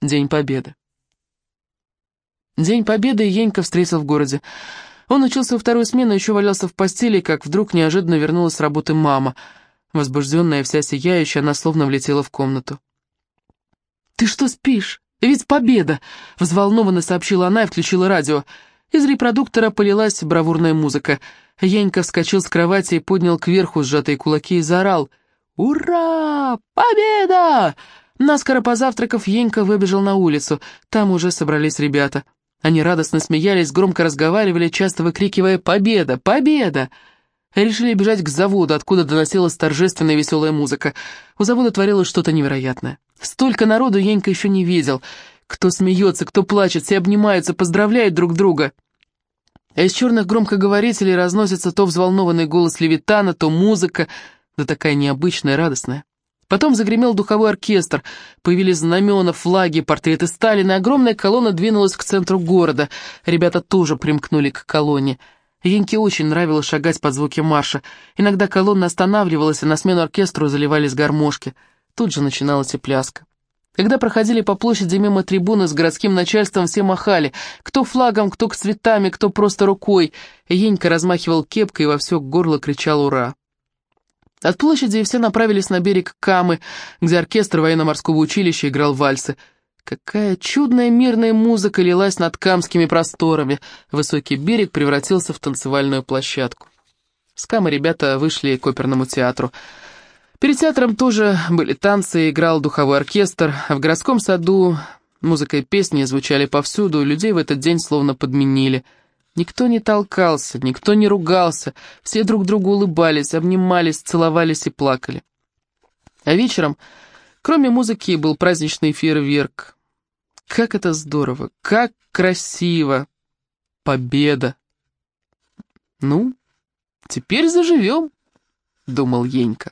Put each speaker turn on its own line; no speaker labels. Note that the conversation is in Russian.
День Победы. День Победы Енька встретил в городе. Он учился во вторую смену, еще валялся в постели, как вдруг неожиданно вернулась с работы мама. Возбужденная, вся сияющая, она словно влетела в комнату. «Ты что спишь? Ведь победа!» — взволнованно сообщила она и включила радио. Из репродуктора полилась бравурная музыка. Янька вскочил с кровати и поднял кверху сжатые кулаки и заорал. «Ура! Победа!» Наскоро позавтракав, Енька выбежал на улицу. Там уже собрались ребята. Они радостно смеялись, громко разговаривали, часто выкрикивая «Победа! Победа!» Решили бежать к заводу, откуда доносилась торжественная веселая музыка. У завода творилось что-то невероятное. Столько народу Енька еще не видел. Кто смеется, кто плачет, все обнимаются, поздравляют друг друга. А из черных громкоговорителей разносится то взволнованный голос Левитана, то музыка, да такая необычная, радостная. Потом загремел духовой оркестр, появились знамена, флаги, портреты Сталина, огромная колонна двинулась к центру города. Ребята тоже примкнули к колонне. Янке очень нравилось шагать под звуки марша. Иногда колонна останавливалась, и на смену оркестру заливались гармошки. Тут же начиналась и пляска. Когда проходили по площади мимо трибуны с городским начальством, все махали. Кто флагом, кто к цветами, кто просто рукой. Енька размахивал кепкой и во все горло кричал «Ура!». От площади все направились на берег Камы, где оркестр военно-морского училища играл вальсы – Какая чудная мирная музыка лилась над камскими просторами. Высокий берег превратился в танцевальную площадку. С Камы ребята вышли к оперному театру. Перед театром тоже были танцы, играл духовой оркестр, а в городском саду музыка и песни звучали повсюду, людей в этот день словно подменили. Никто не толкался, никто не ругался, все друг другу улыбались, обнимались, целовались и плакали. А вечером, кроме музыки, был праздничный фейерверк. Как это здорово, как красиво! Победа! Ну, теперь заживем, думал Енька.